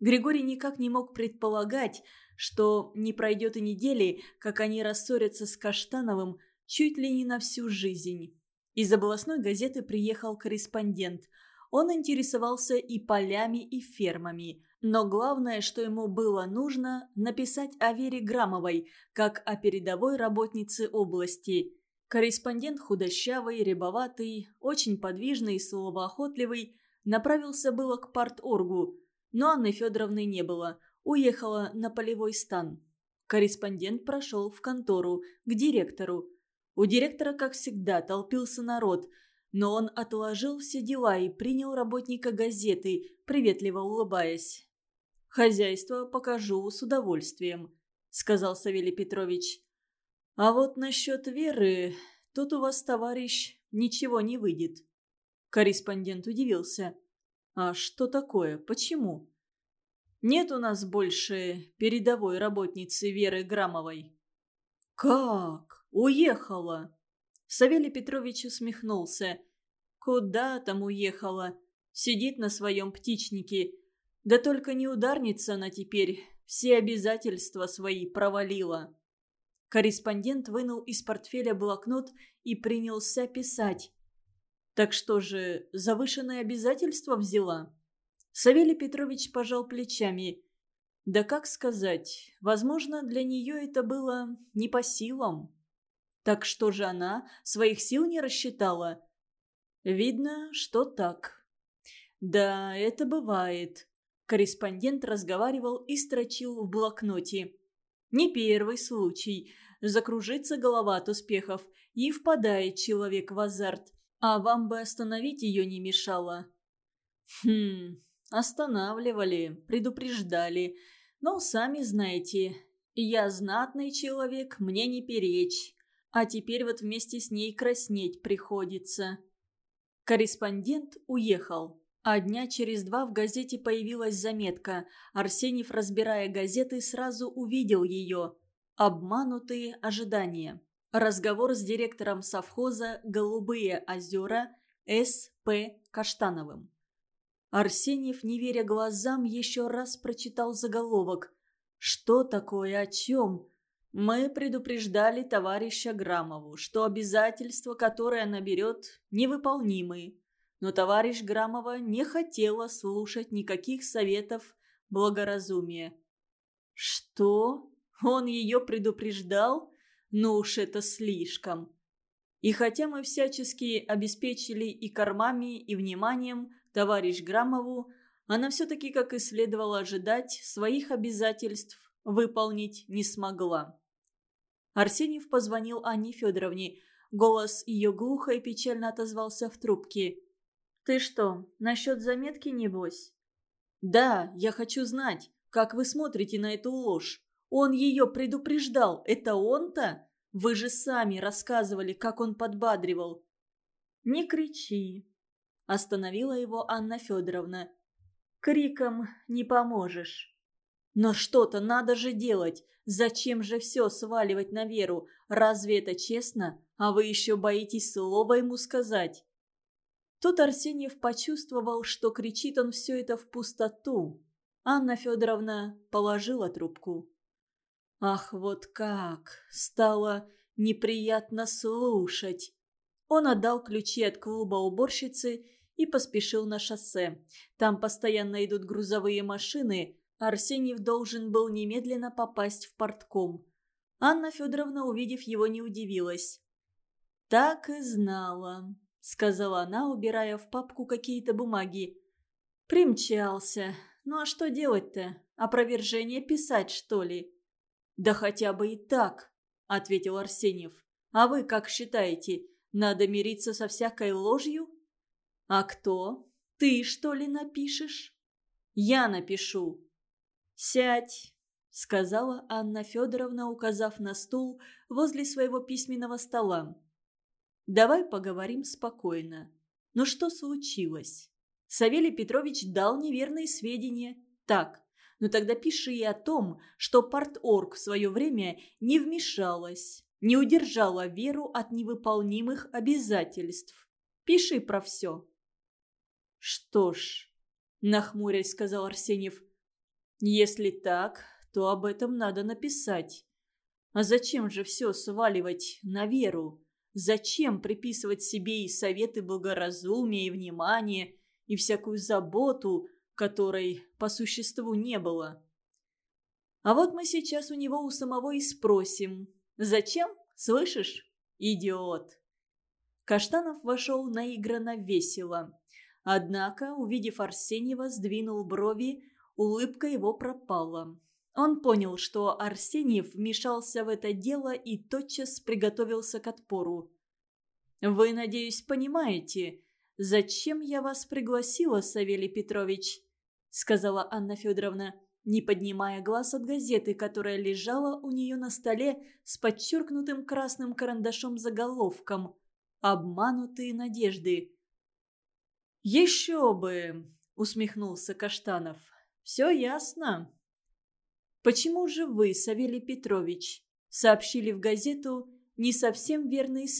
Григорий никак не мог предполагать, что не пройдет и недели, как они рассорятся с Каштановым чуть ли не на всю жизнь. Из областной газеты приехал корреспондент. Он интересовался и полями, и фермами. Но главное, что ему было нужно, написать о Вере Грамовой, как о передовой работнице области – Корреспондент худощавый, рябоватый, очень подвижный и словоохотливый направился было к парторгу, но Анны Федоровны не было, уехала на полевой стан. Корреспондент прошел в контору, к директору. У директора, как всегда, толпился народ, но он отложил все дела и принял работника газеты, приветливо улыбаясь. «Хозяйство покажу с удовольствием», — сказал Савелий Петрович. А вот насчет Веры, тут у вас, товарищ, ничего не выйдет. Корреспондент удивился. А что такое? Почему? Нет у нас больше передовой работницы Веры Грамовой. Как? Уехала? Савелий Петрович усмехнулся. Куда там уехала? Сидит на своем птичнике. Да только не ударница она теперь, все обязательства свои провалила. Корреспондент вынул из портфеля блокнот и принялся писать. «Так что же, завышенное обязательство взяла?» Савелий Петрович пожал плечами. «Да как сказать, возможно, для нее это было не по силам». «Так что же она своих сил не рассчитала?» «Видно, что так». «Да, это бывает». Корреспондент разговаривал и строчил в блокноте. Не первый случай. Закружится голова от успехов, и впадает человек в азарт. А вам бы остановить ее не мешало. Хм, останавливали, предупреждали. Но сами знаете, я знатный человек, мне не перечь. А теперь вот вместе с ней краснеть приходится. Корреспондент уехал. А дня через два в газете появилась заметка. Арсеньев, разбирая газеты, сразу увидел ее. Обманутые ожидания. Разговор с директором совхоза «Голубые озера» С.П. Каштановым. Арсеньев, не веря глазам, еще раз прочитал заголовок. «Что такое? О чем?» Мы предупреждали товарища Грамову, что обязательства, которые она берет, невыполнимы но товарищ Грамова не хотела слушать никаких советов благоразумия. Что? Он ее предупреждал? Ну уж это слишком. И хотя мы всячески обеспечили и кормами, и вниманием товарищ Грамову, она все-таки, как и следовало ожидать, своих обязательств выполнить не смогла. Арсеньев позвонил Анне Федоровне. Голос ее глухо и печально отозвался в трубке. «Ты что, насчет заметки, небось?» «Да, я хочу знать, как вы смотрите на эту ложь. Он ее предупреждал. Это он-то? Вы же сами рассказывали, как он подбадривал». «Не кричи», – остановила его Анна Федоровна. «Криком не поможешь». «Но что-то надо же делать. Зачем же все сваливать на Веру? Разве это честно? А вы еще боитесь слова ему сказать?» Тут Арсеньев почувствовал, что кричит он все это в пустоту. Анна Федоровна положила трубку. Ах, вот как! Стало неприятно слушать. Он отдал ключи от клуба уборщицы и поспешил на шоссе. Там постоянно идут грузовые машины. Арсеньев должен был немедленно попасть в портком. Анна Федоровна, увидев его, не удивилась. «Так и знала», — сказала она, убирая в папку какие-то бумаги. «Примчался. Ну а что делать-то? Опровержение писать, что ли?» «Да хотя бы и так», — ответил Арсеньев. «А вы как считаете, надо мириться со всякой ложью?» «А кто? Ты, что ли, напишешь?» «Я напишу». «Сядь», — сказала Анна Федоровна, указав на стул возле своего письменного стола. Давай поговорим спокойно. Ну что случилось? Савелий Петрович дал неверные сведения. Так, Но тогда пиши и о том, что парторг в свое время не вмешалась, не удержала Веру от невыполнимых обязательств. Пиши про все. Что ж, нахмурясь, сказал Арсеньев, если так, то об этом надо написать. А зачем же все сваливать на Веру? Зачем приписывать себе и советы благоразумия, и внимания, и всякую заботу, которой по существу не было? А вот мы сейчас у него у самого и спросим. Зачем? Слышишь? Идиот. Каштанов вошел наигранно весело. Однако, увидев Арсеньева, сдвинул брови, улыбка его пропала. Он понял, что Арсеньев вмешался в это дело и тотчас приготовился к отпору. «Вы, надеюсь, понимаете, зачем я вас пригласила, Савелий Петрович?» сказала Анна Федоровна, не поднимая глаз от газеты, которая лежала у нее на столе с подчеркнутым красным карандашом заголовком «Обманутые надежды». «Еще бы!» – усмехнулся Каштанов. «Все ясно. «Почему же вы, Савелий Петрович, сообщили в газету не совсем верные сведения?»